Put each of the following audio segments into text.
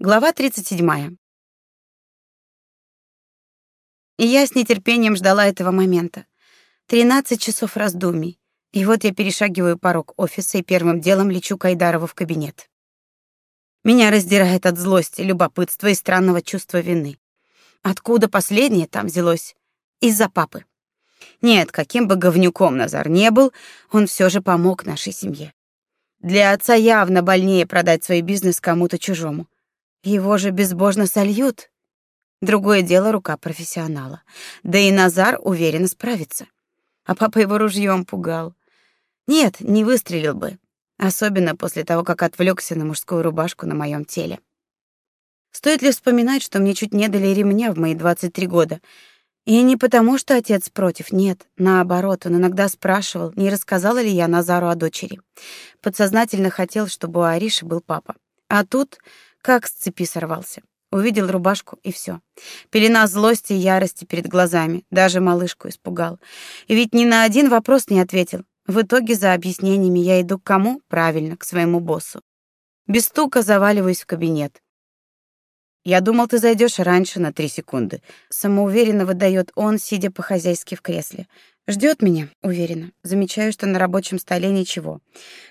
Глава 37. И я с нетерпением ждала этого момента. 13 часов раздумий. И вот я перешагиваю порог офиса и первым делом лечу к в кабинет. Меня раздирает от злости, любопытства и странного чувства вины. Откуда последнее там взялось? Из-за папы. Нет, каким бы говнюком Назар не был, он все же помог нашей семье. Для отца явно больнее продать свой бизнес кому-то чужому. Его же безбожно сольют. Другое дело рука профессионала. Да и Назар уверенно справится. А папа его ружьем пугал. Нет, не выстрелил бы. Особенно после того, как отвлекся на мужскую рубашку на моем теле. Стоит ли вспоминать, что мне чуть не дали ремня в мои 23 года? И не потому, что отец против, нет. Наоборот, он иногда спрашивал, не рассказала ли я Назару о дочери. Подсознательно хотел, чтобы у Ариши был папа. А тут как с цепи сорвался. Увидел рубашку и все. Пелена злости и ярости перед глазами, даже малышку испугал. И ведь ни на один вопрос не ответил. В итоге за объяснениями я иду к кому? Правильно, к своему боссу. Без стука заваливаюсь в кабинет. Я думал, ты зайдешь раньше на три секунды. Самоуверенно выдает он, сидя по-хозяйски в кресле. Ждет меня, уверенно. Замечаю, что на рабочем столе ничего,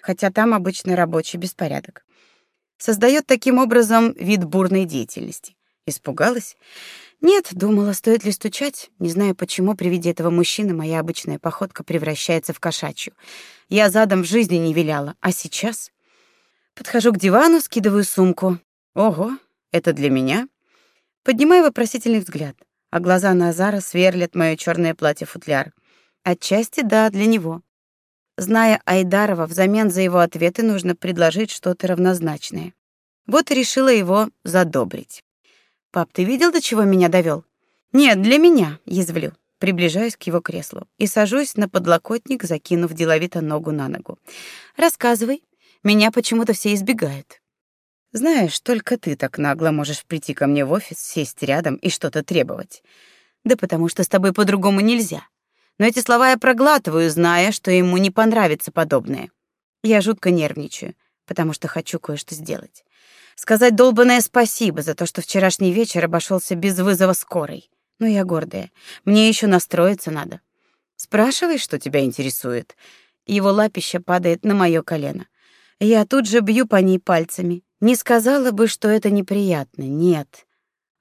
хотя там обычно рабочий беспорядок создает таким образом вид бурной деятельности. Испугалась? Нет, думала, стоит ли стучать. Не знаю почему при виде этого мужчины моя обычная походка превращается в кошачью. Я задом в жизни не виляла, а сейчас подхожу к дивану, скидываю сумку. Ого, это для меня? Поднимаю вопросительный взгляд, а глаза Назара сверлят моё чёрное платье-футляр. Отчасти да, для него. Зная Айдарова, взамен за его ответы нужно предложить что-то равнозначное. Вот и решила его задобрить. «Пап, ты видел, до чего меня довел? «Нет, для меня», — язвлю. Приближаюсь к его креслу и сажусь на подлокотник, закинув деловито ногу на ногу. «Рассказывай. Меня почему-то все избегают». «Знаешь, только ты так нагло можешь прийти ко мне в офис, сесть рядом и что-то требовать. Да потому что с тобой по-другому нельзя но эти слова я проглатываю, зная, что ему не понравится подобное. Я жутко нервничаю, потому что хочу кое-что сделать. Сказать долбанное спасибо за то, что вчерашний вечер обошелся без вызова скорой. Но я гордая. Мне еще настроиться надо. Спрашивай, что тебя интересует. Его лапища падает на мое колено. Я тут же бью по ней пальцами. Не сказала бы, что это неприятно. Нет.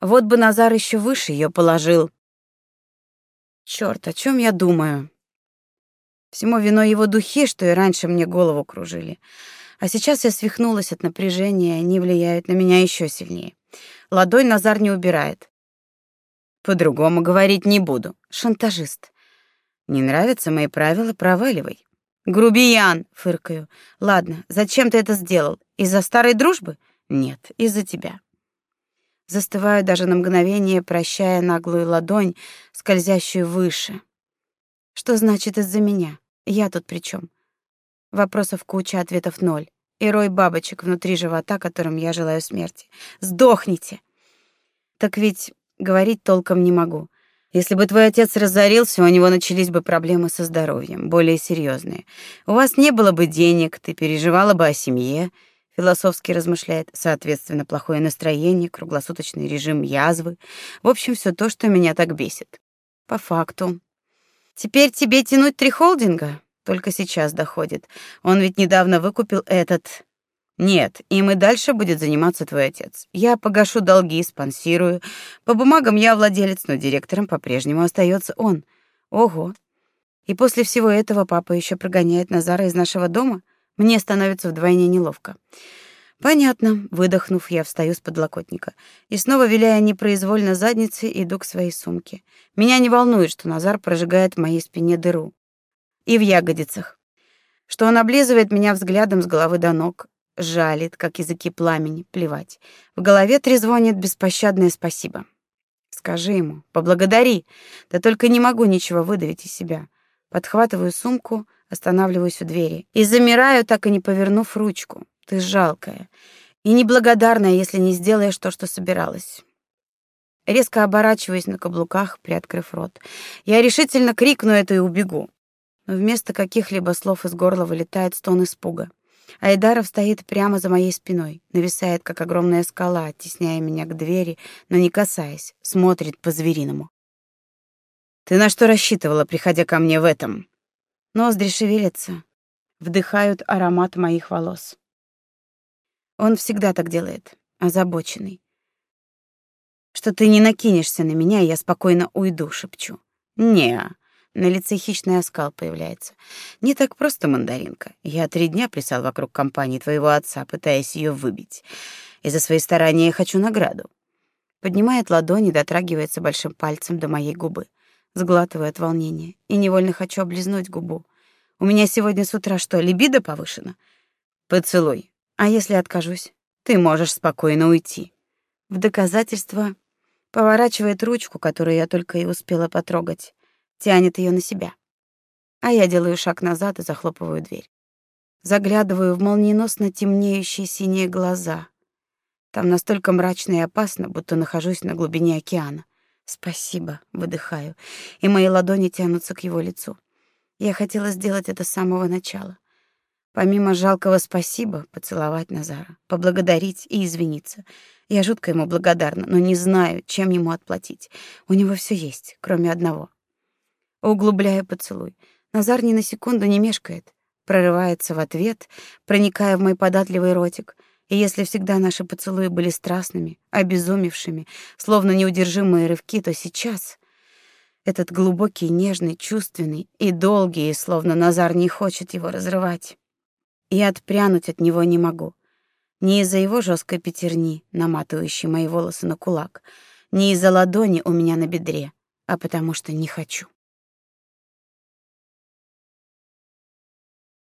Вот бы Назар еще выше ее положил, Черт, о чем я думаю? Всему виной его духи, что и раньше мне голову кружили. А сейчас я свихнулась от напряжения, они влияют на меня еще сильнее. Ладонь Назар не убирает. По-другому говорить не буду. Шантажист. Не нравятся мои правила, проваливай. Грубиян, фыркаю. Ладно, зачем ты это сделал? Из-за старой дружбы? Нет, из-за тебя. Застываю даже на мгновение, прощая наглую ладонь, скользящую выше. Что значит из-за меня? Я тут при чем? Вопросов куча, ответов ноль. И рой бабочек внутри живота, которым я желаю смерти. Сдохните! Так ведь говорить толком не могу. Если бы твой отец разорился, у него начались бы проблемы со здоровьем, более серьезные. У вас не было бы денег, ты переживала бы о семье, философски размышляет, соответственно, плохое настроение, круглосуточный режим язвы. В общем, все то, что меня так бесит. По факту. Теперь тебе тянуть три холдинга? Только сейчас доходит. Он ведь недавно выкупил этот. Нет, им и дальше будет заниматься твой отец. Я погашу долги, спонсирую. По бумагам я владелец, но директором по-прежнему остается он. Ого. И после всего этого папа еще прогоняет Назара из нашего дома? Мне становится вдвойне неловко. Понятно, выдохнув, я встаю с подлокотника и снова виляя непроизвольно задницей, иду к своей сумке. Меня не волнует, что Назар прожигает в моей спине дыру и в ягодицах, что он облизывает меня взглядом с головы до ног, жалит, как языки пламени, плевать. В голове трезвонит беспощадное спасибо. Скажи ему, поблагодари. Да только не могу ничего выдавить из себя. Подхватываю сумку, Останавливаюсь у двери и замираю, так и не повернув ручку. Ты жалкая и неблагодарная, если не сделаешь то, что собиралась. Резко оборачиваюсь на каблуках, приоткрыв рот. Я решительно крикну это и убегу. Но вместо каких-либо слов из горла вылетает стон испуга. Айдаров стоит прямо за моей спиной, нависает, как огромная скала, оттесняя меня к двери, но не касаясь, смотрит по-звериному. «Ты на что рассчитывала, приходя ко мне в этом?» Ноздри шевелятся, вдыхают аромат моих волос. Он всегда так делает, озабоченный. Что ты не накинешься на меня, я спокойно уйду, шепчу. Не, на лице хищный оскал появляется. Не так просто, мандаринка. Я три дня плясал вокруг компании твоего отца, пытаясь ее выбить. И за свои старания я хочу награду. Поднимает ладони, дотрагивается большим пальцем до моей губы. Сглатываю от волнения и невольно хочу облизнуть губу. У меня сегодня с утра что, либидо повышено? Поцелуй. А если откажусь? Ты можешь спокойно уйти. В доказательство поворачивает ручку, которую я только и успела потрогать тянет ее на себя. А я делаю шаг назад и захлопываю дверь. Заглядываю в молниеносно темнеющие синие глаза. Там настолько мрачно и опасно, будто нахожусь на глубине океана. Спасибо, выдыхаю, и мои ладони тянутся к его лицу. Я хотела сделать это с самого начала. Помимо жалкого спасибо, поцеловать Назара, поблагодарить и извиниться. Я жутко ему благодарна, но не знаю, чем ему отплатить. У него все есть, кроме одного углубляя поцелуй. Назар ни на секунду не мешкает, прорывается в ответ, проникая в мой податливый ротик. И если всегда наши поцелуи были страстными, обезумевшими, словно неудержимые рывки, то сейчас этот глубокий, нежный, чувственный и долгий, словно Назар не хочет его разрывать. И отпрянуть от него не могу. Не из-за его жесткой пятерни, наматывающей мои волосы на кулак, не из-за ладони у меня на бедре, а потому что не хочу.